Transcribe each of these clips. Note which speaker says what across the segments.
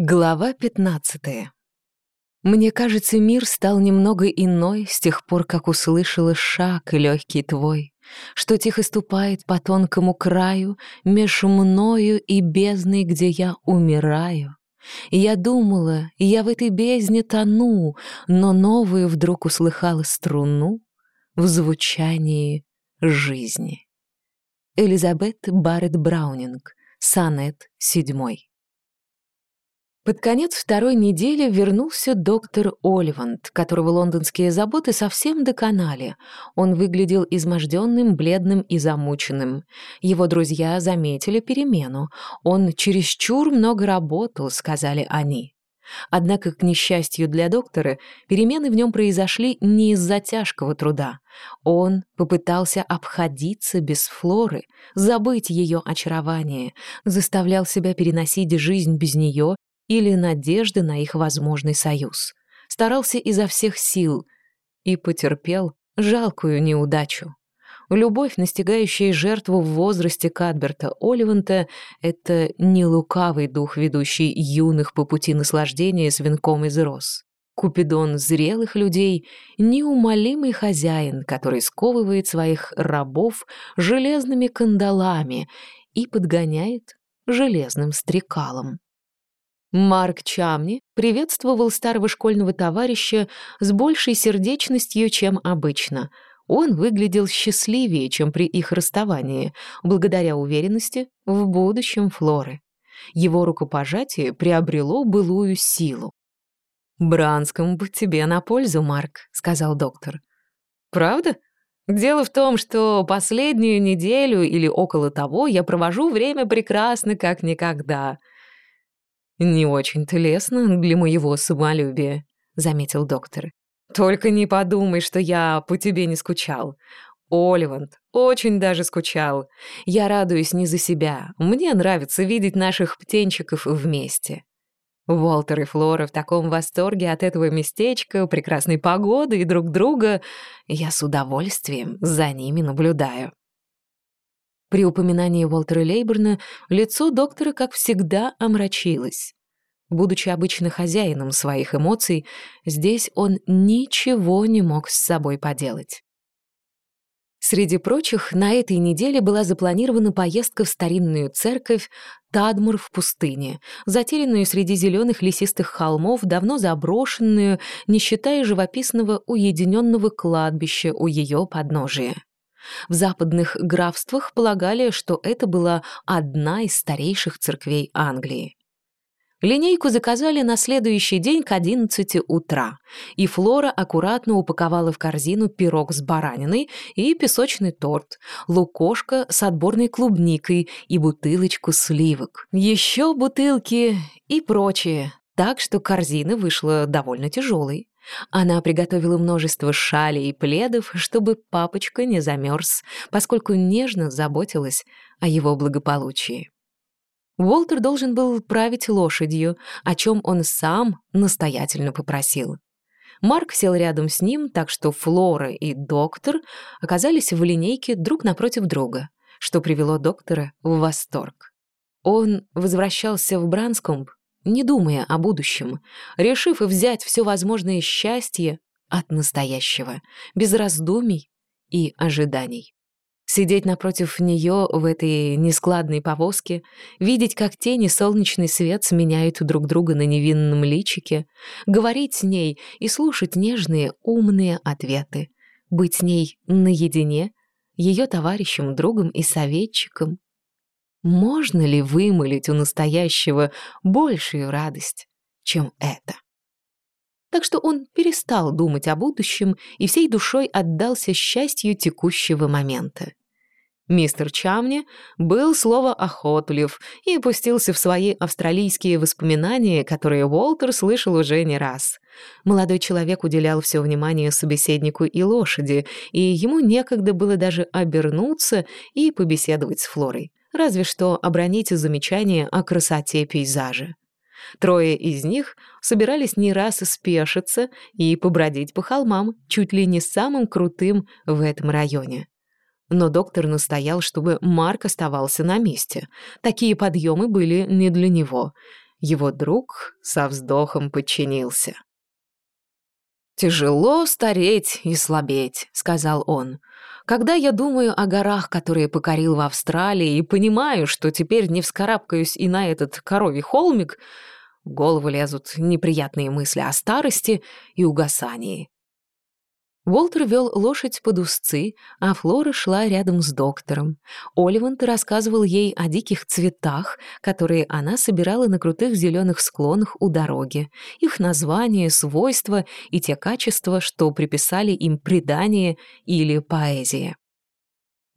Speaker 1: Глава 15. Мне кажется, мир стал немного иной с тех пор, как услышала шаг легкий твой, что тихо ступает по тонкому краю меж мною и бездной, где я умираю. я думала, я в этой бездне тону, но новую вдруг услыхала струну в звучании жизни. Элизабет Барретт Браунинг, сонет седьмой. Под конец второй недели вернулся доктор Оливанд, которого лондонские заботы совсем доконали. Он выглядел изможденным, бледным и замученным. Его друзья заметили перемену. Он чересчур много работал, сказали они. Однако, к несчастью для доктора, перемены в нем произошли не из-за тяжкого труда. Он попытался обходиться без Флоры, забыть ее очарование, заставлял себя переносить жизнь без нее или надежды на их возможный союз. Старался изо всех сил и потерпел жалкую неудачу. Любовь, настигающая жертву в возрасте Кадберта Оливанта, это не лукавый дух, ведущий юных по пути наслаждения с венком из роз. Купидон зрелых людей — неумолимый хозяин, который сковывает своих рабов железными кандалами и подгоняет железным стрекалом. Марк Чамни приветствовал старого школьного товарища с большей сердечностью, чем обычно. Он выглядел счастливее, чем при их расставании, благодаря уверенности в будущем Флоры. Его рукопожатие приобрело былую силу. «Бранскому бы тебе на пользу, Марк», — сказал доктор. «Правда? Дело в том, что последнюю неделю или около того я провожу время прекрасно, как никогда». «Не очень-то лестно для моего самолюбия», — заметил доктор. «Только не подумай, что я по тебе не скучал. Оливанд очень даже скучал. Я радуюсь не за себя. Мне нравится видеть наших птенчиков вместе». Уолтер и Флора в таком восторге от этого местечка, прекрасной погоды и друг друга. Я с удовольствием за ними наблюдаю. При упоминании Уолтера Лейберна лицо доктора, как всегда, омрачилось. Будучи обычно хозяином своих эмоций, здесь он ничего не мог с собой поделать. Среди прочих, на этой неделе была запланирована поездка в старинную церковь Тадмур в пустыне, затерянную среди зеленых лесистых холмов, давно заброшенную, не считая живописного уединенного кладбища у ее подножия. В западных графствах полагали, что это была одна из старейших церквей Англии. Линейку заказали на следующий день к 11 утра, и Флора аккуратно упаковала в корзину пирог с бараниной и песочный торт, лукошко с отборной клубникой и бутылочку сливок. Еще бутылки и прочее, так что корзина вышла довольно тяжелой. Она приготовила множество шалей и пледов, чтобы папочка не замерз, поскольку нежно заботилась о его благополучии. Уолтер должен был править лошадью, о чем он сам настоятельно попросил. Марк сел рядом с ним, так что Флора и доктор оказались в линейке друг напротив друга, что привело доктора в восторг. Он возвращался в Бранскомб, не думая о будущем, решив взять все возможное счастье от настоящего, без раздумий и ожиданий. Сидеть напротив нее в этой нескладной повозке, видеть, как тени солнечный свет сменяют друг друга на невинном личике, говорить с ней и слушать нежные, умные ответы, быть с ней наедине, ее товарищем, другом и советчиком. Можно ли вымолить у настоящего большую радость, чем это? Так что он перестал думать о будущем и всей душой отдался счастью текущего момента. Мистер Чамни был слово охотлив и пустился в свои австралийские воспоминания, которые Уолтер слышал уже не раз. Молодой человек уделял все внимание собеседнику и лошади, и ему некогда было даже обернуться и побеседовать с Флорой, разве что обронить замечание о красоте пейзажа. Трое из них собирались не раз спешиться и побродить по холмам, чуть ли не самым крутым в этом районе. Но доктор настоял, чтобы Марк оставался на месте. Такие подъемы были не для него. Его друг со вздохом подчинился. «Тяжело стареть и слабеть», — сказал он. «Когда я думаю о горах, которые покорил в Австралии, и понимаю, что теперь не вскарабкаюсь и на этот коровий холмик, в голову лезут неприятные мысли о старости и угасании. Уолтер вел лошадь под узцы, а Флора шла рядом с доктором. Оливант рассказывал ей о диких цветах, которые она собирала на крутых зеленых склонах у дороги, их названия, свойства и те качества, что приписали им предание или поэзия.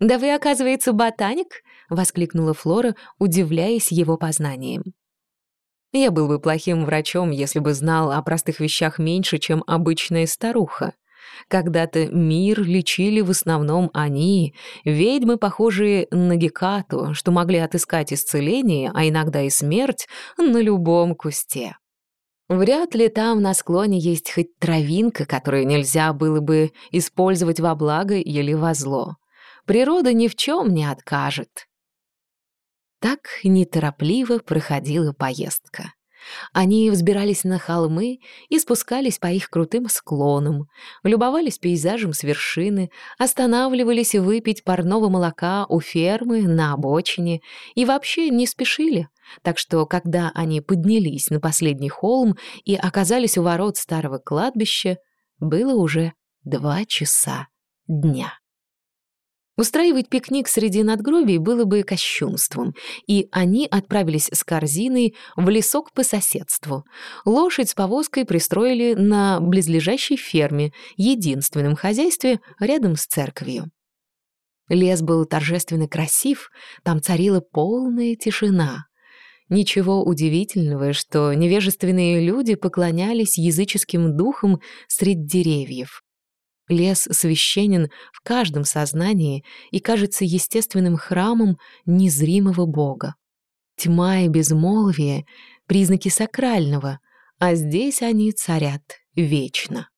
Speaker 1: «Да вы, оказывается, ботаник?» — воскликнула Флора, удивляясь его познаниям. «Я был бы плохим врачом, если бы знал о простых вещах меньше, чем обычная старуха», когда-то мир лечили в основном они, ведьмы, похожие на Гекату, что могли отыскать исцеление, а иногда и смерть, на любом кусте. Вряд ли там на склоне есть хоть травинка, которую нельзя было бы использовать во благо или во зло. Природа ни в чем не откажет. Так неторопливо проходила поездка. Они взбирались на холмы и спускались по их крутым склонам, любовались пейзажем с вершины, останавливались выпить парного молока у фермы на обочине и вообще не спешили. Так что, когда они поднялись на последний холм и оказались у ворот старого кладбища, было уже два часа дня. Устраивать пикник среди надгробий было бы кощунством, и они отправились с корзиной в лесок по соседству. Лошадь с повозкой пристроили на близлежащей ферме, единственном хозяйстве рядом с церковью. Лес был торжественно красив, там царила полная тишина. Ничего удивительного, что невежественные люди поклонялись языческим духам среди деревьев. Лес священен в каждом сознании и кажется естественным храмом незримого Бога. Тьма и безмолвие — признаки сакрального, а здесь они царят вечно.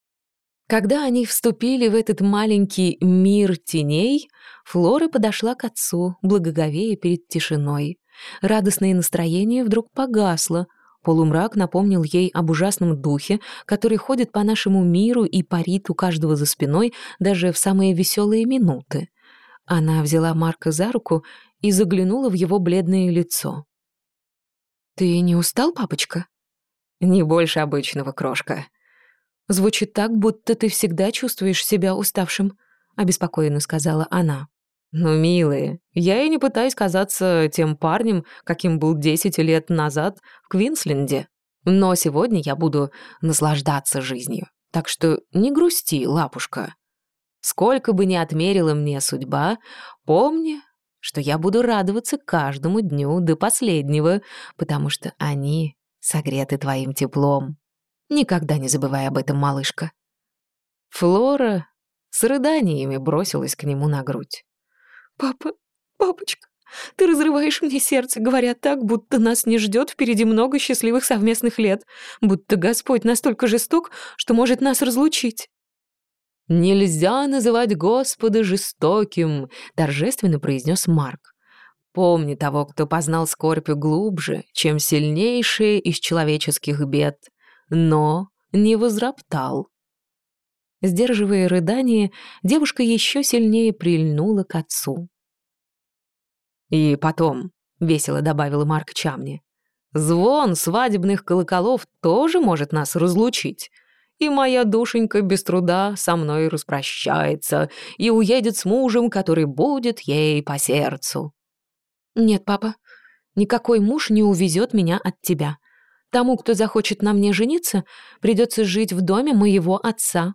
Speaker 1: Когда они вступили в этот маленький мир теней, Флора подошла к отцу, благоговея перед тишиной. Радостное настроение вдруг погасло — Полумрак напомнил ей об ужасном духе, который ходит по нашему миру и парит у каждого за спиной даже в самые веселые минуты. Она взяла Марка за руку и заглянула в его бледное лицо. «Ты не устал, папочка?» «Не больше обычного, крошка». «Звучит так, будто ты всегда чувствуешь себя уставшим», — обеспокоенно сказала она. «Ну, милые, я и не пытаюсь казаться тем парнем, каким был десять лет назад в Квинсленде. Но сегодня я буду наслаждаться жизнью. Так что не грусти, лапушка. Сколько бы ни отмерила мне судьба, помни, что я буду радоваться каждому дню до последнего, потому что они согреты твоим теплом. Никогда не забывай об этом, малышка». Флора с рыданиями бросилась к нему на грудь. «Папа, папочка, ты разрываешь мне сердце, говоря так, будто нас не ждет впереди много счастливых совместных лет, будто Господь настолько жесток, что может нас разлучить». «Нельзя называть Господа жестоким», — торжественно произнес Марк. «Помни того, кто познал скорбь глубже, чем сильнейшие из человеческих бед, но не возроптал». Сдерживая рыдание, девушка еще сильнее прильнула к отцу. «И потом», — весело добавил Марк Чамни, «звон свадебных колоколов тоже может нас разлучить, и моя душенька без труда со мной распрощается и уедет с мужем, который будет ей по сердцу». «Нет, папа, никакой муж не увезет меня от тебя. Тому, кто захочет на мне жениться, придется жить в доме моего отца»,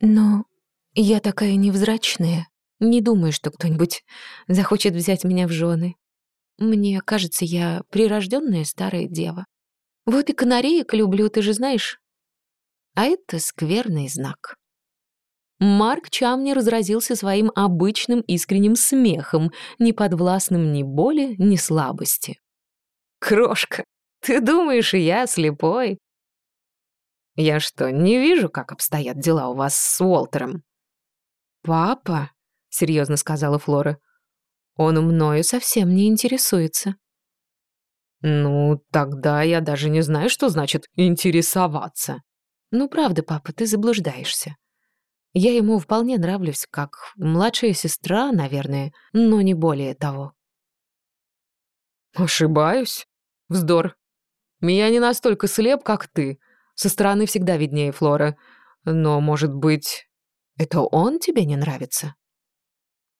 Speaker 1: но я такая невзрачная. Не думаю, что кто-нибудь захочет взять меня в жены. Мне кажется, я прирожденная старая дева. Вот и канареек люблю, ты же знаешь. А это скверный знак. Марк Чамни разразился своим обычным искренним смехом, не подвластным ни боли, ни слабости. «Крошка, ты думаешь, я слепой? Я что, не вижу, как обстоят дела у вас с Уолтером?» «Папа», — серьезно сказала Флора, — «он мною совсем не интересуется».
Speaker 2: Ну, тогда я даже не знаю, что значит интересоваться.
Speaker 1: Ну, правда, папа, ты заблуждаешься. Я ему вполне нравлюсь, как младшая сестра, наверное, но не более того.
Speaker 2: Ошибаюсь? Вздор. Меня не настолько слеп, как ты. Со стороны всегда виднее Флора. Но, может быть, это он тебе не нравится?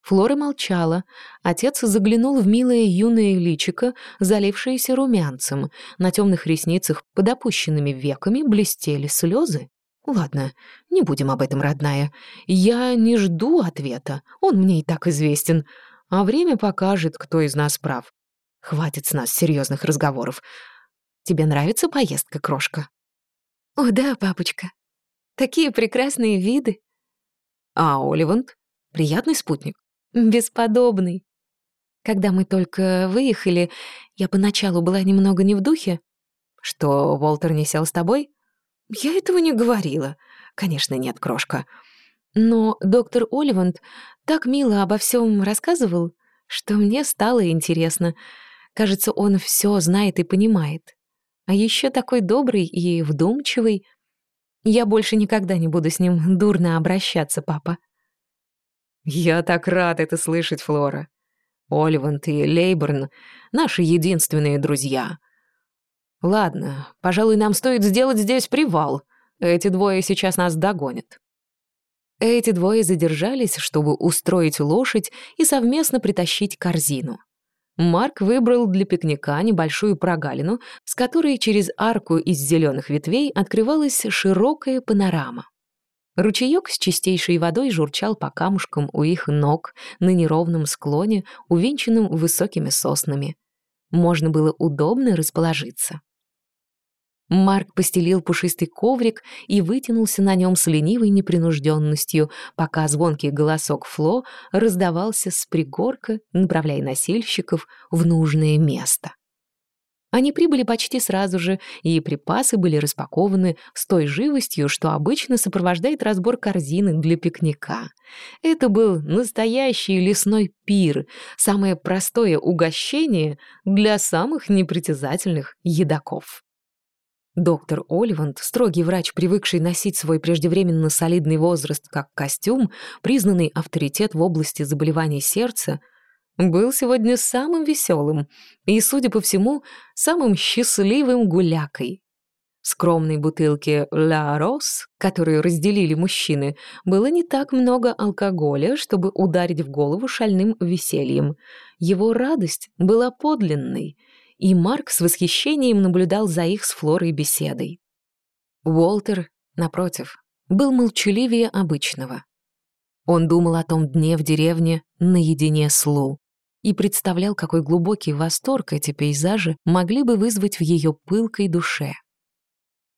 Speaker 1: Флора молчала. Отец заглянул в милое юное личико, залившееся румянцем. На темных ресницах под опущенными веками блестели слезы. «Ладно, не будем об этом, родная. Я не жду ответа, он мне и так известен. А время покажет, кто из нас прав. Хватит с нас серьезных разговоров. Тебе нравится поездка, крошка?» «О, да, папочка. Такие прекрасные виды». «А Оливанд? Приятный спутник?» Бесподобный. Когда мы только выехали, я поначалу была немного не в духе. Что, Волтер не сел с тобой? Я этого не говорила. Конечно, нет, крошка. Но доктор Оливанд так мило обо всем рассказывал, что мне стало интересно. Кажется, он все знает и понимает. А еще такой добрый и вдумчивый. Я больше никогда не буду с ним дурно обращаться, папа.
Speaker 2: «Я так рад это слышать, Флора. Оливант и Лейборн — наши единственные друзья. Ладно, пожалуй, нам стоит сделать здесь привал. Эти двое сейчас нас догонят».
Speaker 1: Эти двое задержались, чтобы устроить лошадь и совместно притащить корзину. Марк выбрал для пикника небольшую прогалину, с которой через арку из зеленых ветвей открывалась широкая панорама. Ручеёк с чистейшей водой журчал по камушкам у их ног на неровном склоне, увенчанном высокими соснами. Можно было удобно расположиться. Марк постелил пушистый коврик и вытянулся на нем с ленивой непринужденностью, пока звонкий голосок Фло раздавался с пригорка, направляя носильщиков в нужное место. Они прибыли почти сразу же, и припасы были распакованы с той живостью, что обычно сопровождает разбор корзины для пикника. Это был настоящий лесной пир, самое простое угощение для самых непритязательных едоков. Доктор Оливанд, строгий врач, привыкший носить свой преждевременно солидный возраст как костюм, признанный авторитет в области заболеваний сердца, был сегодня самым веселым и, судя по всему, самым счастливым гулякой. В скромной бутылке «Ла Рос», которую разделили мужчины, было не так много алкоголя, чтобы ударить в голову шальным весельем. Его радость была подлинной, и Марк с восхищением наблюдал за их с Флорой беседой. Уолтер, напротив, был молчаливее обычного. Он думал о том дне в деревне наедине с Лу и представлял, какой глубокий восторг эти пейзажи могли бы вызвать в ее пылкой душе.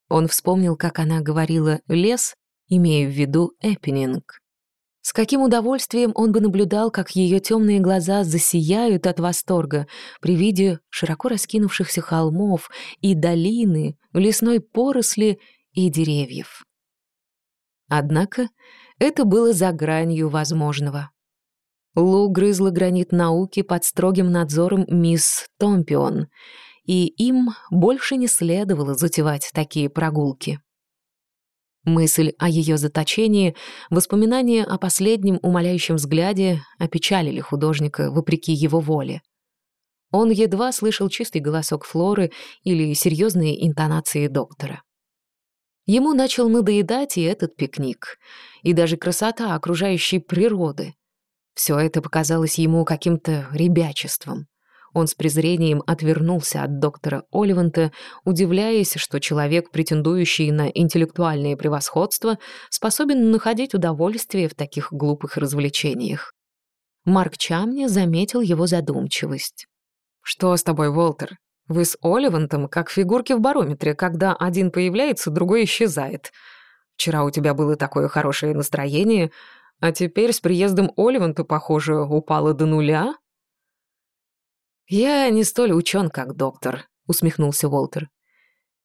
Speaker 1: Он вспомнил, как она говорила «лес», имея в виду «эппининг». С каким удовольствием он бы наблюдал, как ее темные глаза засияют от восторга при виде широко раскинувшихся холмов и долины, лесной поросли и деревьев. Однако это было за гранью возможного. Лу грызла гранит науки под строгим надзором мисс Томпион, и им больше не следовало затевать такие прогулки. Мысль о ее заточении, воспоминания о последнем умоляющем взгляде опечалили художника вопреки его воле. Он едва слышал чистый голосок Флоры или серьезные интонации доктора. Ему начал надоедать и этот пикник, и даже красота окружающей природы, все это показалось ему каким-то ребячеством. Он с презрением отвернулся от доктора Оливанта, удивляясь, что человек, претендующий на интеллектуальное превосходство, способен находить удовольствие в таких глупых развлечениях. Марк Чамни заметил его задумчивость. «Что с тобой, Волтер? Вы с Оливантом как фигурки в барометре, когда один появляется, другой исчезает. Вчера у тебя было такое хорошее настроение, а теперь с приездом Оливанта, похоже, упала до нуля? «Я не столь учен, как доктор», — усмехнулся Уолтер.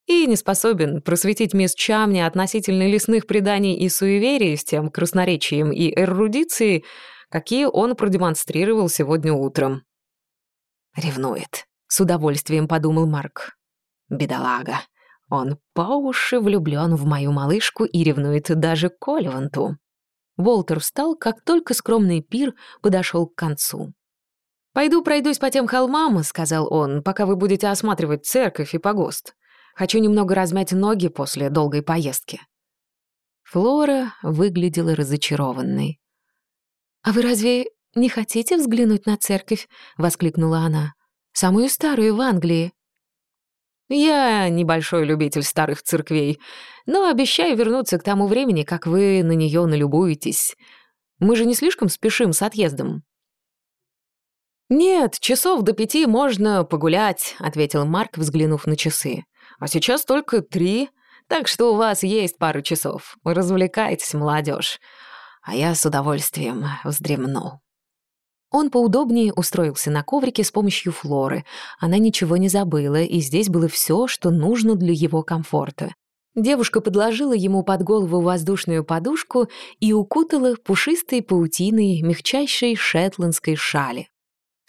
Speaker 1: «И не способен просветить мисс Чамни относительно лесных преданий и суеверий с тем красноречием и эрудицией, какие он продемонстрировал сегодня утром». «Ревнует», С удовольствием подумал Марк. Бедолага. Он по уши влюблён в мою малышку и ревнует даже Оливанту. Волтер встал, как только скромный пир подошёл к концу. «Пойду пройдусь по тем холмам», — сказал он, «пока вы будете осматривать церковь и погост. Хочу немного размять ноги после долгой поездки». Флора выглядела разочарованной. «А вы разве не хотите взглянуть на церковь?» — воскликнула она. «Самую старую в Англии». «Я небольшой любитель старых церквей, но обещаю вернуться к тому времени, как вы на нее налюбуетесь. Мы же не слишком спешим с отъездом». «Нет, часов до пяти можно погулять», — ответил Марк, взглянув на часы. «А сейчас только три, так что у вас есть пару часов. Развлекайтесь, молодежь а я с удовольствием вздремну. Он поудобнее устроился на коврике с помощью Флоры. Она ничего не забыла, и здесь было все, что нужно для его комфорта. Девушка подложила ему под голову воздушную подушку и укутала пушистой паутиной мягчайшей шетландской шали.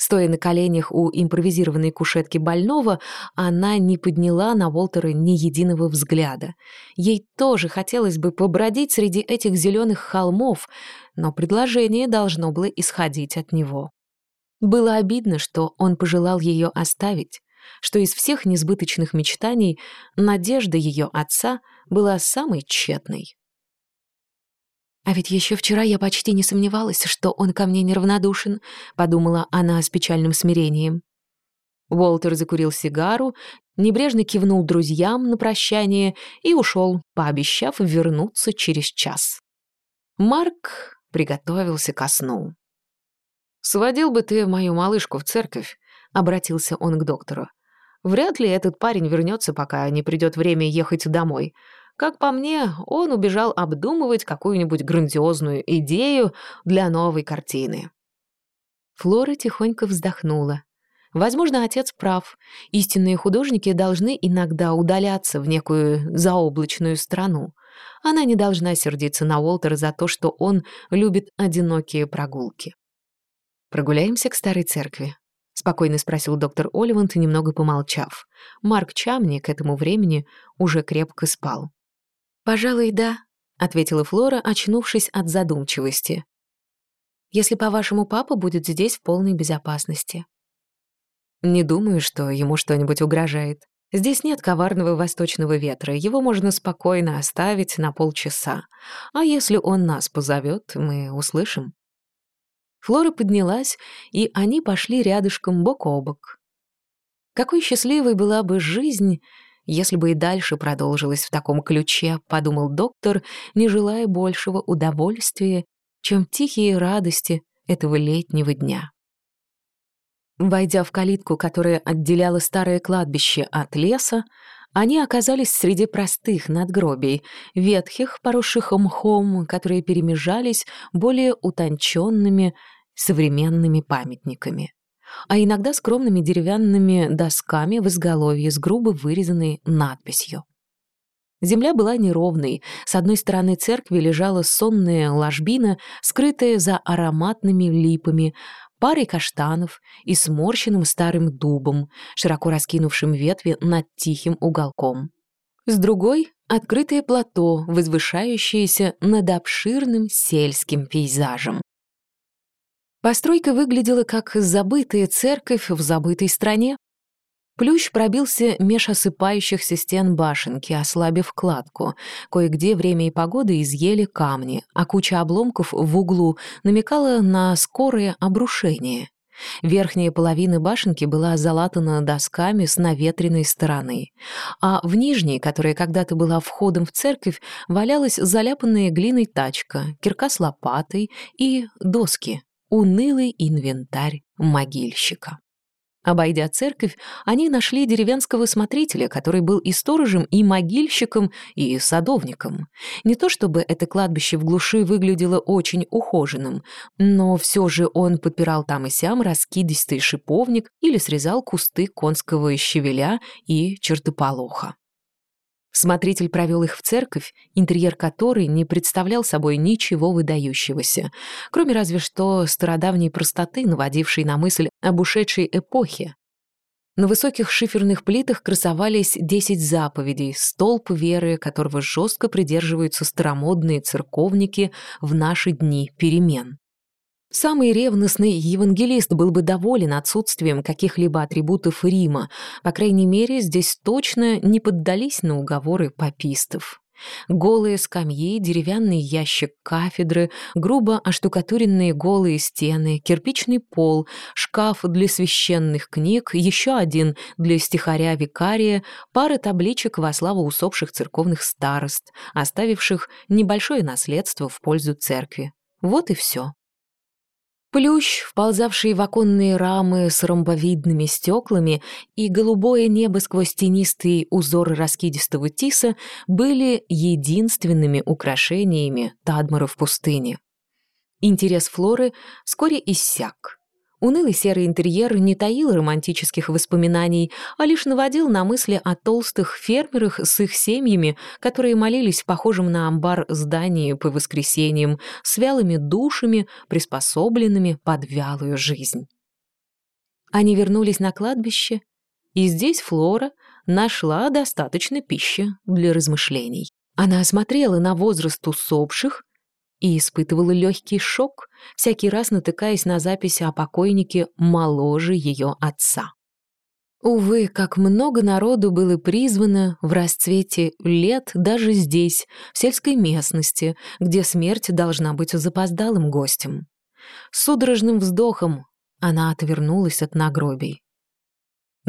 Speaker 1: Стоя на коленях у импровизированной кушетки больного, она не подняла на Уолтера ни единого взгляда. Ей тоже хотелось бы побродить среди этих зеленых холмов, но предложение должно было исходить от него. Было обидно, что он пожелал ее оставить, что из всех несбыточных мечтаний надежда ее отца была самой тщетной. «А ведь еще вчера я почти не сомневалась, что он ко мне неравнодушен», — подумала она с печальным смирением. Уолтер закурил сигару, небрежно кивнул друзьям на прощание и ушел, пообещав вернуться через час. Марк приготовился ко сну. «Сводил бы ты мою малышку в церковь», — обратился он к доктору. «Вряд ли этот парень вернется, пока не придет время ехать домой. Как по мне, он убежал обдумывать какую-нибудь грандиозную идею для новой картины. Флора тихонько вздохнула. Возможно, отец прав. Истинные художники должны иногда удаляться в некую заоблачную страну. Она не должна сердиться на Уолтера за то, что он любит одинокие прогулки. «Прогуляемся к старой церкви», — спокойно спросил доктор Оливант, немного помолчав. Марк Чамни к этому времени уже крепко спал. «Пожалуй, да», — ответила Флора, очнувшись от задумчивости. «Если, по-вашему, папа будет здесь в полной безопасности». «Не думаю, что ему что-нибудь угрожает. Здесь нет коварного восточного ветра, его можно спокойно оставить на полчаса. А если он нас позовет, мы услышим». Флора поднялась, и они пошли рядышком бок о бок. Какой счастливой была бы жизнь, если бы и дальше продолжилось в таком ключе, подумал доктор, не желая большего удовольствия, чем тихие радости этого летнего дня. Войдя в калитку, которая отделяла старое кладбище от леса, они оказались среди простых надгробий, ветхих, поросших мхом, которые перемежались более утонченными современными памятниками а иногда скромными деревянными досками в изголовье с грубо вырезанной надписью. Земля была неровной, с одной стороны церкви лежала сонная ложбина, скрытая за ароматными липами, парой каштанов и сморщенным старым дубом, широко раскинувшим ветви над тихим уголком. С другой — открытое плато, возвышающееся над обширным сельским пейзажем. Постройка выглядела как забытая церковь в забытой стране. Плющ пробился меж осыпающихся стен башенки, ослабив кладку. Кое-где время и погода изъели камни, а куча обломков в углу намекала на скорое обрушение. Верхняя половина башенки была залатана досками с наветренной стороны, а в нижней, которая когда-то была входом в церковь, валялась заляпанная глиной тачка, кирка с лопатой и доски унылый инвентарь могильщика. Обойдя церковь, они нашли деревенского смотрителя, который был и сторожем, и могильщиком, и садовником. Не то чтобы это кладбище в глуши выглядело очень ухоженным, но все же он подпирал там и сям раскидистый шиповник или срезал кусты конского щавеля и чертополоха. Смотритель провел их в церковь, интерьер которой не представлял собой ничего выдающегося, кроме разве что стародавней простоты, наводившей на мысль об ушедшей эпохе. На высоких шиферных плитах красовались десять заповедей, столб веры, которого жестко придерживаются старомодные церковники в наши дни перемен. Самый ревностный евангелист был бы доволен отсутствием каких-либо атрибутов Рима, по крайней мере, здесь точно не поддались на уговоры папистов. Голые скамьи, деревянный ящик кафедры, грубо оштукатуренные голые стены, кирпичный пол, шкаф для священных книг, еще один для стихаря викария, пара табличек во славу усопших церковных старост, оставивших небольшое наследство в пользу церкви. Вот и все. Плющ, вползавший в оконные рамы с ромбовидными стеклами, и голубое небо сквозь тенистый узор раскидистого тиса были единственными украшениями Тадмора в пустыне. Интерес Флоры вскоре иссяк. Унылый серый интерьер не таил романтических воспоминаний, а лишь наводил на мысли о толстых фермерах с их семьями, которые молились в похожем на амбар здании по воскресеньям, с вялыми душами, приспособленными под вялую жизнь. Они вернулись на кладбище, и здесь Флора нашла достаточно пищи для размышлений. Она осмотрела на возраст усопших и испытывала легкий шок, всякий раз натыкаясь на записи о покойнике моложе ее отца. Увы, как много народу было призвано в расцвете лет даже здесь, в сельской местности, где смерть должна быть запоздалым гостем. С судорожным вздохом она отвернулась от нагробий.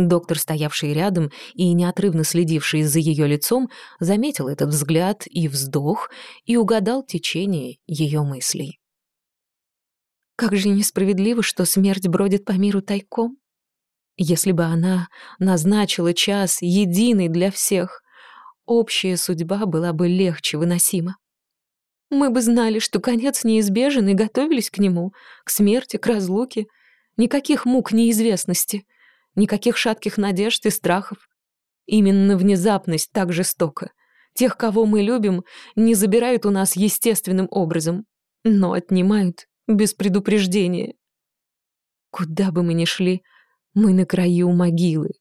Speaker 1: Доктор, стоявший рядом и неотрывно следивший за ее лицом, заметил этот взгляд и вздох и угадал течение ее мыслей. Как же несправедливо, что смерть бродит по миру тайком. Если бы она назначила час единый для всех, общая судьба была бы легче выносима. Мы бы знали, что конец неизбежен и готовились к нему, к смерти, к разлуке. Никаких мук неизвестности — Никаких шатких надежд и страхов. Именно внезапность так жестока. Тех, кого мы любим, не забирают у нас естественным образом, но отнимают без предупреждения. Куда бы мы ни шли, мы на краю могилы.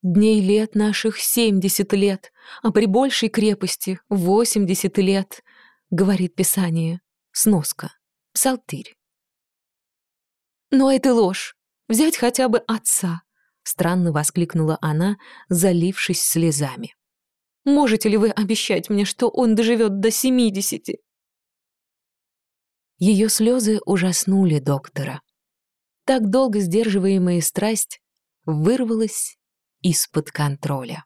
Speaker 1: Дней лет наших семьдесят лет, а при большей крепости восемьдесят лет, говорит Писание. Сноска. Псалтырь. Но это ложь. Взять хотя бы отца!» — странно воскликнула она, залившись слезами. «Можете ли вы обещать мне, что он доживет до семидесяти?» Ее слезы ужаснули доктора. Так долго сдерживаемая страсть вырвалась из-под контроля.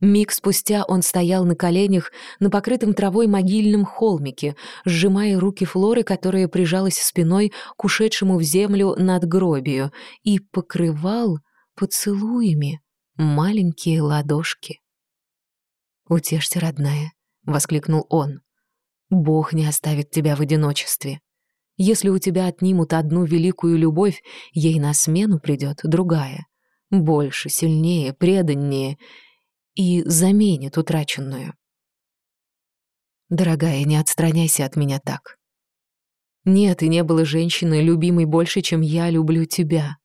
Speaker 1: Миг спустя он стоял на коленях на покрытом травой могильном холмике, сжимая руки Флоры, которая прижалась спиной к ушедшему в землю надгробию, и покрывал поцелуями маленькие ладошки. «Утешься, родная», — воскликнул он. «Бог не оставит тебя в одиночестве. Если у тебя отнимут одну великую любовь, ей на смену придет другая, больше, сильнее, преданнее — и заменит утраченную. Дорогая, не отстраняйся от меня так. Нет, и не было женщины, любимой больше, чем я люблю тебя.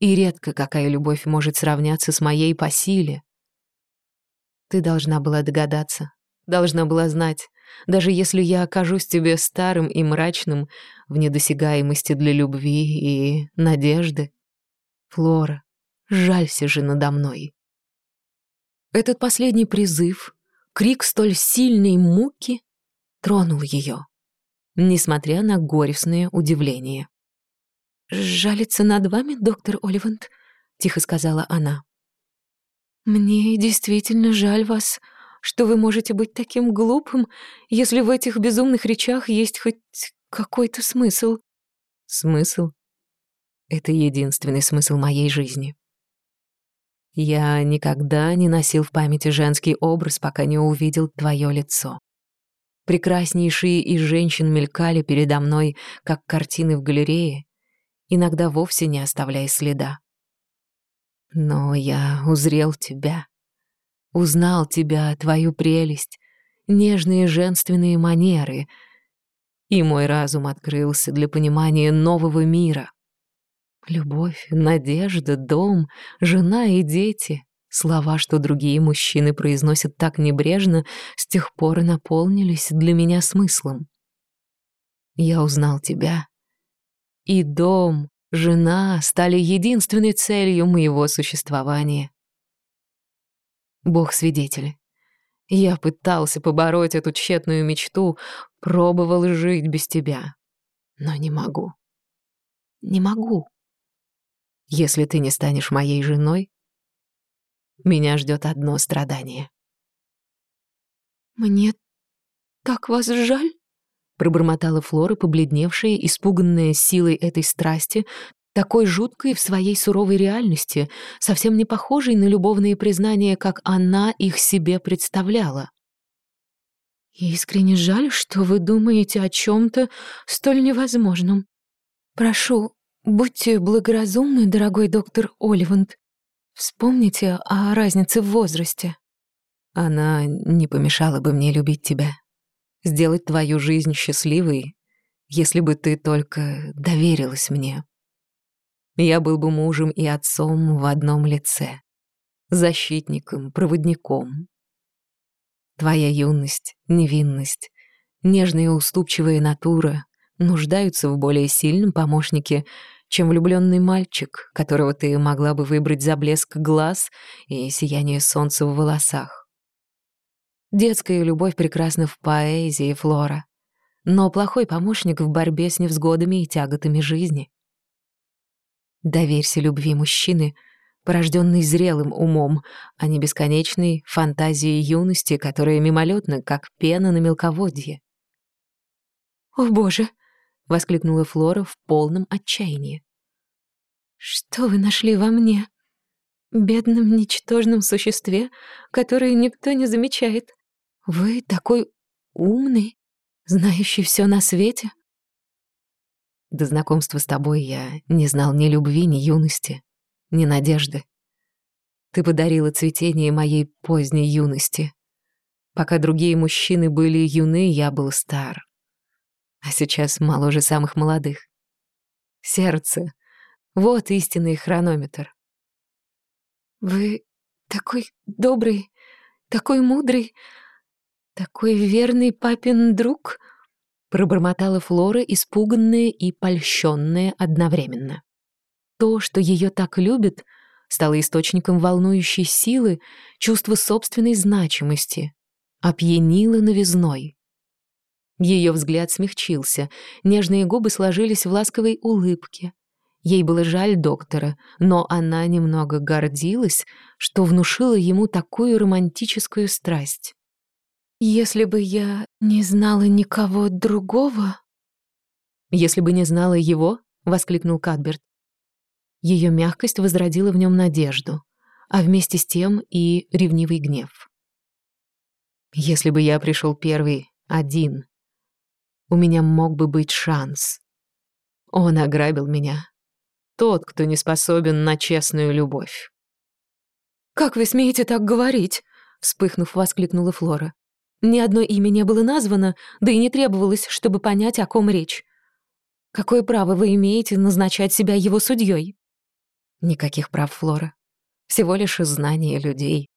Speaker 1: И редко какая любовь может сравняться с моей по силе. Ты должна была догадаться, должна была знать, даже если я окажусь тебе старым и мрачным в недосягаемости для любви и надежды. Флора, жалься же надо мной. Этот последний призыв, крик столь сильной муки, тронул ее, несмотря на горестное удивление. «Жалится над вами, доктор Оливант?» — тихо сказала она. «Мне действительно жаль вас, что вы можете быть таким глупым, если в этих безумных речах есть хоть какой-то смысл». «Смысл? Это единственный смысл моей жизни», я никогда не носил в памяти женский образ, пока не увидел твое лицо. Прекраснейшие из женщин мелькали передо мной, как картины в галерее, иногда вовсе не оставляя следа. Но я узрел тебя, узнал тебя, твою прелесть, нежные женственные манеры, и мой разум открылся для понимания нового мира. Любовь, надежда, дом, жена и дети. Слова, что другие мужчины произносят так небрежно, с тех пор наполнились для меня смыслом. Я узнал тебя. И дом, жена стали единственной целью моего существования. Бог свидетель. Я пытался побороть эту тщетную мечту, пробовал жить без тебя. Но не могу. Не могу. Если ты не станешь моей женой, меня ждет одно страдание.
Speaker 3: «Мне так вас жаль?»
Speaker 1: Пробормотала Флора, побледневшая, испуганная силой этой страсти, такой жуткой в своей суровой реальности, совсем не похожей на любовные признания, как она их себе представляла.
Speaker 3: «Искренне жаль, что вы думаете о чем-то столь невозможном. Прошу, будьте благоразумны, дорогой доктор Оливанд. Вспомните о разнице в возрасте».
Speaker 1: «Она не помешала бы мне любить тебя, сделать твою жизнь счастливой, если бы ты только доверилась мне», я был бы мужем и отцом в одном лице, защитником, проводником. Твоя юность, невинность, нежная и уступчивая натура нуждаются в более сильном помощнике, чем влюбленный мальчик, которого ты могла бы выбрать за блеск глаз и сияние солнца в волосах. Детская любовь прекрасна в поэзии Флора, но плохой помощник в борьбе с невзгодами и тяготами жизни. Доверься любви мужчины, порожденной зрелым умом, а не бесконечной фантазией юности, которая мимолетна, как пена на мелководье.
Speaker 3: «О, Боже!»
Speaker 1: — воскликнула Флора в полном отчаянии.
Speaker 3: «Что вы нашли во мне? Бедном, ничтожном существе, которое никто не замечает. Вы такой умный, знающий все на свете,
Speaker 1: до знакомства с тобой я не знал ни любви, ни юности, ни надежды. Ты подарила цветение моей поздней юности. Пока другие мужчины были юны, я был стар. А сейчас моложе самых молодых. Сердце — вот истинный хронометр.
Speaker 3: Вы такой добрый, такой мудрый, такой верный папин друг — пробормотала Флора, испуганная и польщенная одновременно. То, что ее так любят, стало источником волнующей силы, чувства собственной значимости, опьянило новизной. Ее взгляд смягчился, нежные губы сложились в ласковой улыбке. Ей было жаль доктора, но она немного гордилась, что внушила ему такую романтическую страсть. Если бы я не знала никого другого...
Speaker 1: Если бы не знала его, — воскликнул Кадберт. Ее мягкость возродила в нем надежду, а вместе с тем и ревнивый гнев. Если бы я пришел первый, один, у меня мог бы быть шанс. Он ограбил меня. Тот, кто не способен на честную любовь.
Speaker 3: «Как вы смеете так говорить?» — вспыхнув, воскликнула Флора. Ни одно имя не было названо, да и не требовалось, чтобы понять, о ком речь. Какое право вы имеете назначать себя его судьей?
Speaker 1: Никаких прав, Флора. Всего лишь знание людей.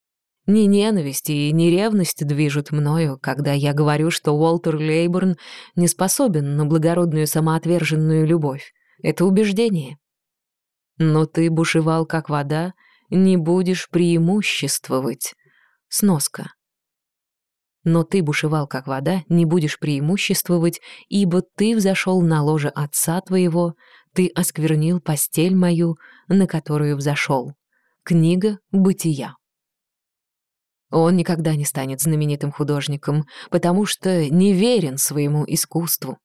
Speaker 1: Ни ненависть и ни ревность движут мною, когда я говорю, что Уолтер Лейборн не способен на благородную самоотверженную любовь. Это убеждение. Но ты бушевал как вода, не будешь преимуществовать. Сноска. Но ты бушевал, как вода, не будешь преимуществовать, ибо ты взошел на ложе отца твоего, ты осквернил постель мою, на которую взошел. Книга «Бытия». Он никогда не станет знаменитым художником, потому что не верен своему искусству.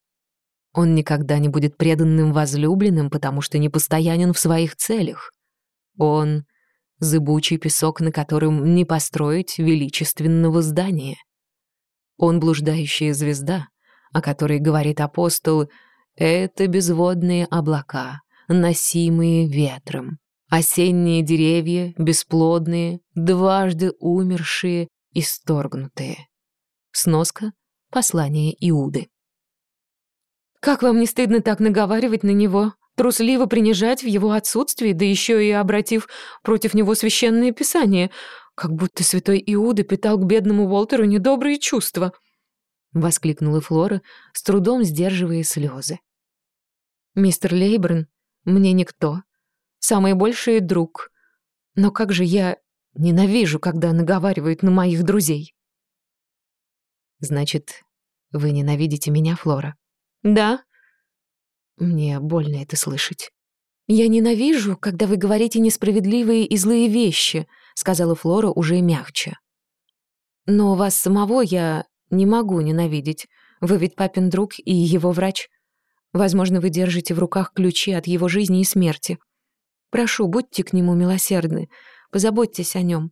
Speaker 1: Он никогда не будет преданным возлюбленным, потому что не постоянен в своих целях. Он — зыбучий песок, на котором не построить величественного здания — он блуждающая звезда, о которой говорит апостол, это безводные облака, носимые ветром, осенние деревья, бесплодные, дважды умершие, исторгнутые. Сноска — послание Иуды.
Speaker 3: «Как вам не стыдно так наговаривать на него, трусливо принижать в его отсутствии, да еще и обратив против него священное писание, как будто святой Иуда питал к бедному Уолтеру недобрые чувства. Воскликнула Флора, с трудом сдерживая слезы. «Мистер Лейберн, мне никто. Самый больший друг. Но как же я ненавижу, когда наговаривают на моих друзей».
Speaker 1: «Значит, вы ненавидите меня, Флора?»
Speaker 3: «Да»,
Speaker 1: мне больно это слышать.
Speaker 3: «Я ненавижу, когда вы говорите несправедливые и злые вещи», сказала Флора уже мягче. «Но вас самого я не могу ненавидеть. Вы ведь папин друг и его врач. Возможно, вы держите в руках ключи от его жизни и смерти. Прошу, будьте к нему милосердны, позаботьтесь о нем.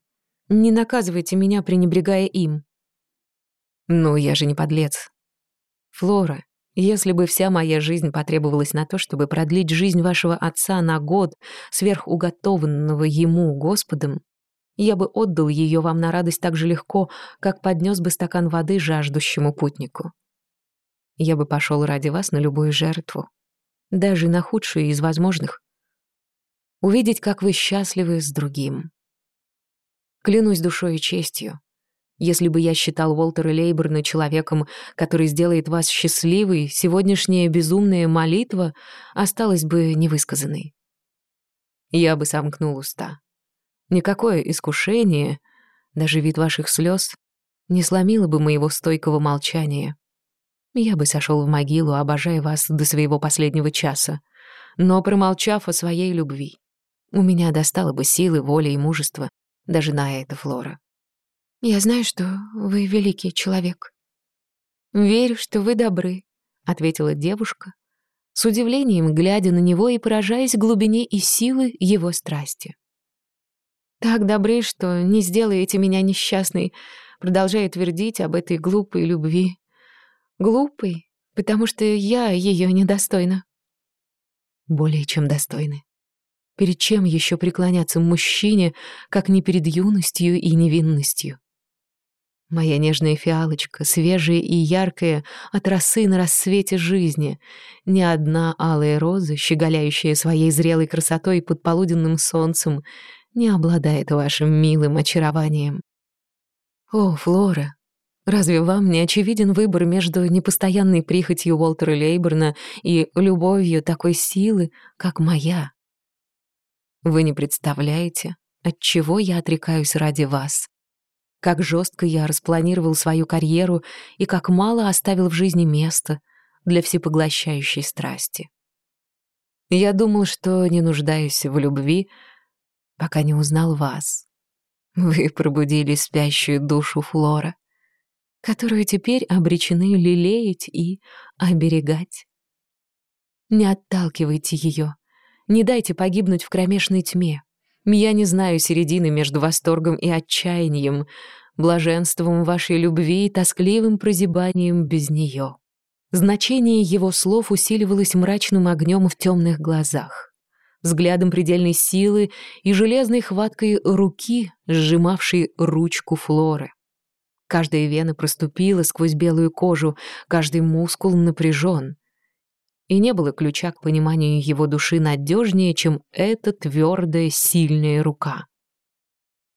Speaker 3: Не наказывайте меня, пренебрегая им».
Speaker 1: «Ну, я же не подлец. Флора, если бы вся моя жизнь потребовалась на то, чтобы продлить жизнь вашего отца на год, сверхуготованного ему Господом, я бы отдал ее вам на радость так же легко, как поднес бы стакан воды жаждущему путнику. Я бы пошел ради вас на любую жертву, даже на худшую из возможных. Увидеть, как вы счастливы с другим. Клянусь душой и честью, если бы я считал Уолтера Лейберна человеком, который сделает вас счастливой, сегодняшняя безумная молитва осталась бы невысказанной. Я бы сомкнул уста. Никакое искушение, даже вид ваших слез, не сломило бы моего стойкого молчания. Я бы сошел в могилу, обожая вас до своего последнего часа, но промолчав о своей любви. У меня достало бы силы, воли и мужества даже на это, Флора.
Speaker 3: Я знаю, что вы великий человек. Верю, что вы добры, ответила девушка, с удивлением глядя на него и поражаясь глубине и силы его страсти. Так добры, что не сделаете меня несчастной, продолжая твердить об этой глупой любви. Глупой, потому что я ее недостойна.
Speaker 1: Более чем достойны. Перед чем еще преклоняться мужчине, как не перед юностью и невинностью? Моя нежная фиалочка, свежая и яркая, от росы на рассвете жизни. Ни одна алая роза, щеголяющая своей зрелой красотой под полуденным солнцем, не обладает вашим милым очарованием. О, Флора, разве вам не очевиден выбор между непостоянной прихотью Уолтера Лейберна и любовью такой силы, как моя? Вы не представляете, от чего я отрекаюсь ради вас как жестко я распланировал свою карьеру и как мало оставил в жизни места для всепоглощающей страсти. Я думал, что не нуждаюсь в любви, пока не узнал вас. Вы пробудили спящую душу Флора, которую теперь обречены лелеять и оберегать. Не отталкивайте ее, не дайте погибнуть в кромешной тьме. Я не знаю середины между восторгом и отчаянием, блаженством вашей любви и тоскливым прозябанием без нее. Значение его слов усиливалось мрачным огнем в темных глазах, взглядом предельной силы и железной хваткой руки, сжимавшей ручку Флоры. Каждая вена проступила сквозь белую кожу, каждый мускул напряжен и не было ключа к пониманию его души надежнее, чем эта твердая, сильная рука.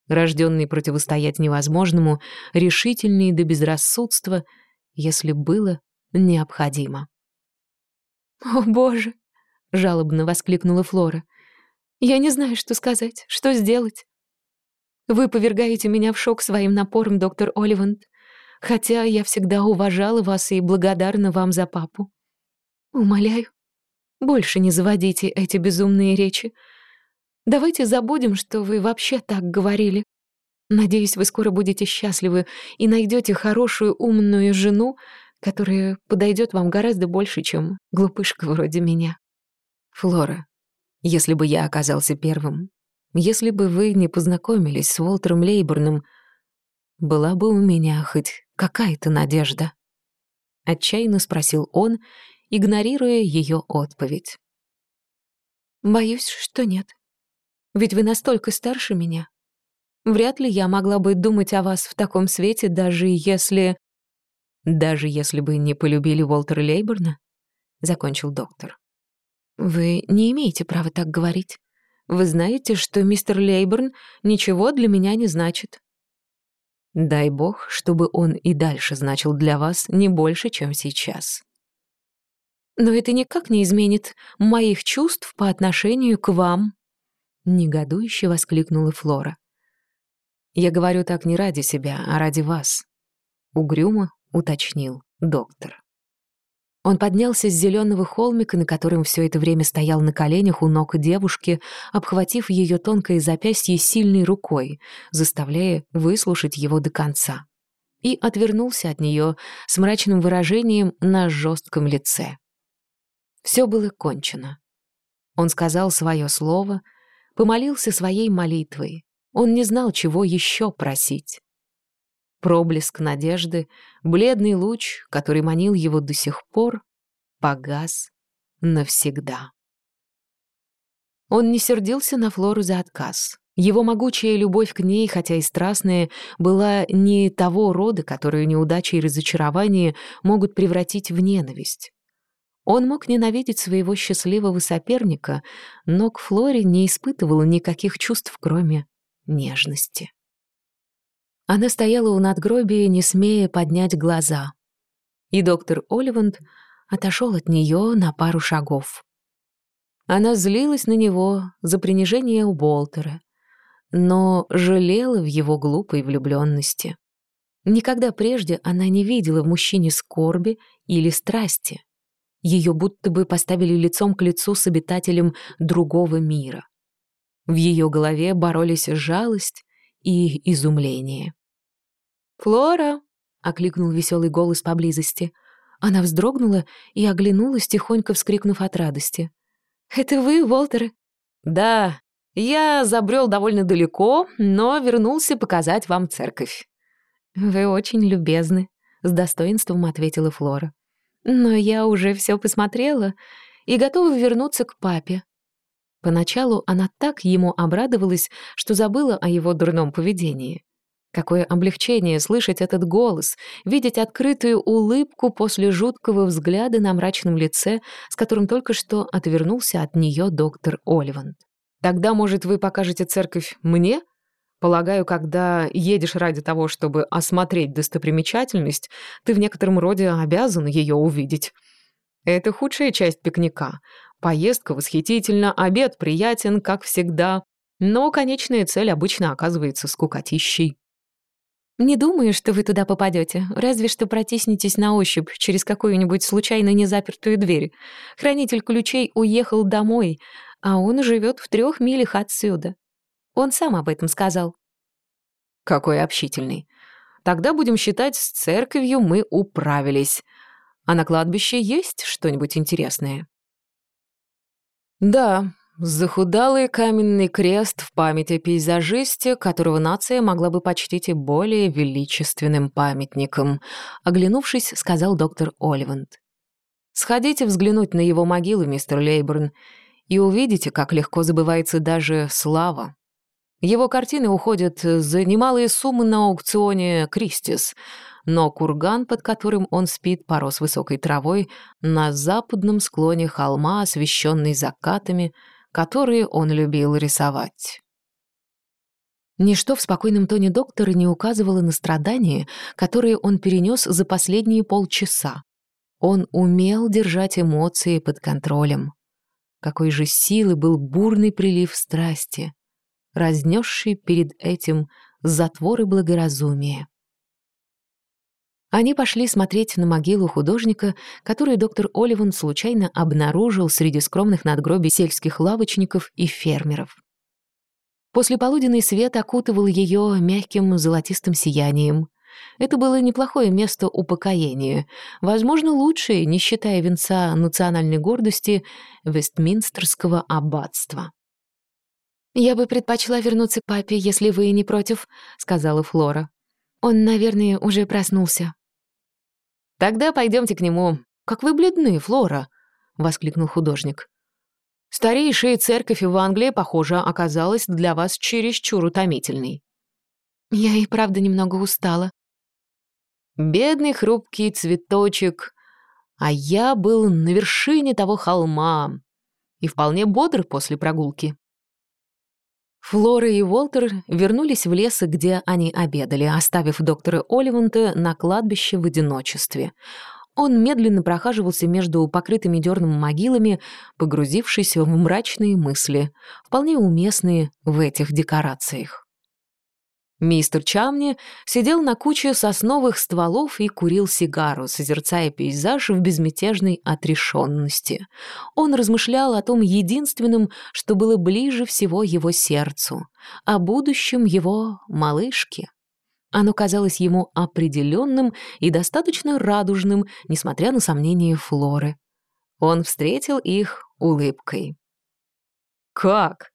Speaker 1: Рожденный противостоять невозможному, решительный до безрассудства, если было необходимо.
Speaker 3: «О, Боже!» — жалобно воскликнула Флора. «Я не знаю, что сказать, что сделать. Вы повергаете меня в шок своим напором, доктор Оливанд, хотя я всегда уважала вас и благодарна вам за папу. Умоляю, больше не заводите эти безумные речи. Давайте забудем, что вы вообще так говорили. Надеюсь, вы скоро будете счастливы и найдете хорошую умную жену, которая подойдет вам гораздо больше, чем глупышка вроде меня.
Speaker 1: Флора, если бы я оказался первым, если бы вы не познакомились с Уолтером Лейборном, была бы у меня хоть какая-то надежда. Отчаянно спросил он игнорируя ее отповедь.
Speaker 3: «Боюсь, что нет. Ведь вы настолько старше меня. Вряд ли я могла бы думать о вас в таком свете, даже если...»
Speaker 1: «Даже если бы не полюбили Уолтера Лейберна?» — закончил доктор.
Speaker 3: Вы не имеете права так говорить. Вы знаете, что мистер Лейберн ничего для меня не значит.
Speaker 1: Дай бог, чтобы он и дальше значил для вас не больше, чем сейчас.
Speaker 3: Но это никак не изменит моих чувств по отношению к вам, негодующе воскликнула Флора.
Speaker 1: Я говорю так не ради себя, а ради вас, угрюмо уточнил доктор. Он поднялся с зеленого холмика, на котором все это время стоял на коленях у ног девушки, обхватив ее тонкое запястье сильной рукой, заставляя выслушать его до конца. И отвернулся от нее с мрачным выражением на жестком лице. Все было кончено. Он сказал свое слово, помолился своей молитвой. Он не знал, чего еще просить. Проблеск надежды, бледный луч, который манил его до сих пор, погас навсегда. Он не сердился на Флору за отказ. Его могучая любовь к ней, хотя и страстная, была не того рода, которую неудачи и разочарование могут превратить в ненависть. Он мог ненавидеть своего счастливого соперника, но к Флоре не испытывал никаких чувств, кроме нежности. Она стояла у надгробия, не смея поднять глаза. И доктор Оливанд отошел от нее на пару шагов. Она злилась на него за принижение у Болтера, но жалела в его глупой влюбленности. Никогда прежде она не видела в мужчине скорби или страсти. Ее будто бы поставили лицом к лицу с обитателем другого мира. В ее голове боролись жалость и изумление.
Speaker 3: «Флора!» — окликнул веселый голос поблизости. Она вздрогнула и оглянулась, тихонько вскрикнув от радости. «Это вы, Уолтер?»
Speaker 2: «Да, я забрел довольно далеко, но вернулся показать вам церковь».
Speaker 3: «Вы очень любезны», — с достоинством ответила Флора. «Но я уже все посмотрела и готова вернуться к папе. Поначалу она так ему обрадовалась, что забыла о его дурном поведении. Какое облегчение слышать этот голос, видеть открытую улыбку после жуткого взгляда на мрачном лице, с которым только что отвернулся от нее доктор Оливанд.
Speaker 2: «Тогда, может, вы покажете церковь мне?» Полагаю, когда едешь ради того, чтобы осмотреть достопримечательность, ты в некотором роде обязан ее увидеть. Это худшая часть пикника. Поездка восхитительна, обед приятен, как всегда, но конечная цель обычно оказывается скукотищей.
Speaker 3: «Не думаю, что вы туда попадете, разве что протиснетесь на ощупь через какую-нибудь случайно незапертую дверь. Хранитель ключей уехал домой, а он живет в трех милях отсюда. Он сам об этом сказал».
Speaker 2: «Какой общительный. Тогда будем считать, с церковью мы управились. А на кладбище есть что-нибудь интересное?» Да, захудалый каменный крест в память о пейзажисте, которого нация могла бы почтить и более величественным памятником, оглянувшись, сказал доктор Оливанд. Сходите взглянуть на его могилу, мистер Лейберн, и увидите, как легко забывается даже слава. Его картины уходят за немалые суммы на аукционе «Кристис», но курган, под которым он спит, порос высокой травой на западном склоне холма, освещенный закатами, которые он любил рисовать. Ничто в спокойном тоне доктора не указывало на страдания, которые он перенес за последние полчаса. Он умел держать эмоции под контролем. Какой же силы был бурный прилив страсти, разнесший перед этим затворы благоразумия. Они пошли смотреть на могилу художника, который доктор Оливан случайно обнаружил среди скромных надгробий сельских лавочников и фермеров. После полуденный свет окутывал ее мягким золотистым сиянием. Это было неплохое место упокоения, возможно, лучшее, не считая венца национальной гордости Вестминстерского аббатства.
Speaker 3: «Я бы предпочла вернуться к папе, если вы не против», — сказала Флора. «Он, наверное, уже проснулся».
Speaker 2: «Тогда пойдемте к нему. Как вы бледны, Флора!» — воскликнул художник. «Старейшая церковь в Англии, похоже, оказалась для вас чересчур утомительной».
Speaker 3: «Я и правда немного устала».
Speaker 2: «Бедный хрупкий цветочек. А я был на вершине того холма.
Speaker 1: и вполне бодр после прогулки. Флора и Уолтер вернулись в лес, где они обедали, оставив доктора Оливанта на кладбище в одиночестве. Он медленно прохаживался между покрытыми дерном могилами, погрузившись в мрачные мысли, вполне уместные в этих декорациях. Мистер Чамни сидел на куче сосновых стволов и курил сигару, созерцая пейзаж в безмятежной отрешенности. Он размышлял о том единственном, что было ближе всего его сердцу, о будущем его малышки. Оно казалось ему определенным и достаточно радужным, несмотря на сомнения Флоры. Он встретил их улыбкой.
Speaker 2: «Как?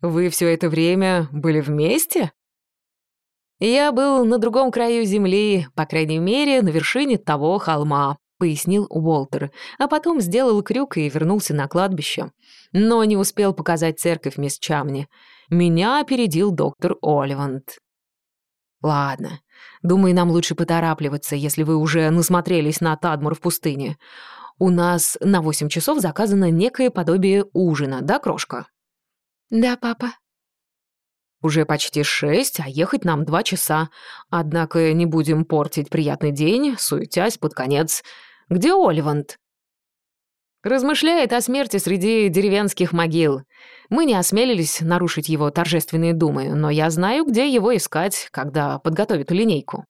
Speaker 2: Вы все это время были вместе?»
Speaker 1: «Я был на другом краю земли, по крайней мере, на вершине того холма», — пояснил Уолтер, а потом сделал крюк и вернулся на кладбище. Но не успел показать церковь мисс Чамни. Меня опередил доктор Оливанд. «Ладно, думаю, нам лучше поторапливаться, если вы уже насмотрелись на Тадмур в пустыне. У нас на восемь часов заказано некое подобие ужина, да, крошка?»
Speaker 3: «Да, папа»,
Speaker 1: уже почти шесть, а ехать нам два часа. Однако не будем портить приятный день, суетясь под конец. Где Оливанд?» Размышляет о смерти среди деревенских могил. Мы не осмелились нарушить его торжественные думы, но я знаю, где его искать, когда подготовят линейку.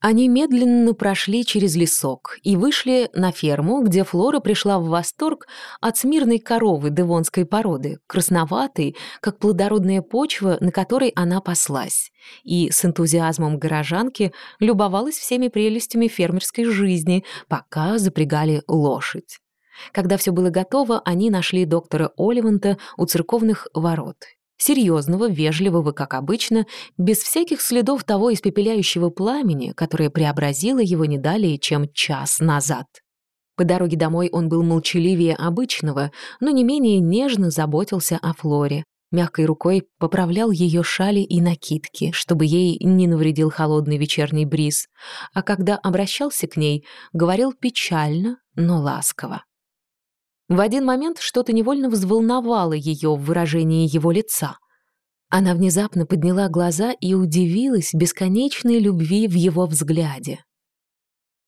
Speaker 1: Они медленно прошли через лесок и вышли на ферму, где Флора пришла в восторг от смирной коровы девонской породы, красноватой, как плодородная почва, на которой она паслась, и с энтузиазмом горожанки любовалась всеми прелестями фермерской жизни, пока запрягали лошадь. Когда все было готово, они нашли доктора Оливанта у церковных ворот серьезного, вежливого, как обычно, без всяких следов того испепеляющего пламени, которое преобразило его не далее, чем час назад. По дороге домой он был молчаливее обычного, но не менее нежно заботился о Флоре. Мягкой рукой поправлял ее шали и накидки, чтобы ей не навредил холодный вечерний бриз, а когда обращался к ней, говорил печально, но ласково. В один момент что-то невольно взволновало ее в выражении его лица. Она внезапно подняла глаза и удивилась бесконечной любви в его взгляде.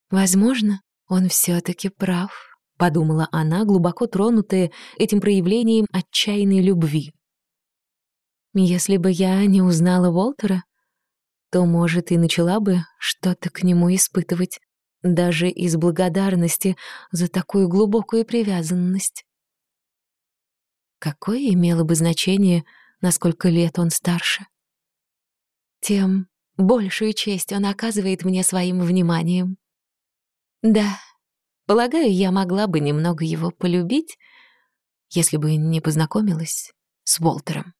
Speaker 3: «Возможно, он все-таки прав», — подумала она, глубоко тронутая этим проявлением отчаянной любви. «Если бы я не узнала Уолтера, то, может, и начала бы что-то к нему испытывать даже из благодарности за такую глубокую привязанность. Какое имело бы значение, насколько лет он старше? Тем большую честь он оказывает мне своим вниманием. Да, полагаю, я могла бы немного его полюбить, если бы не познакомилась с Волтером.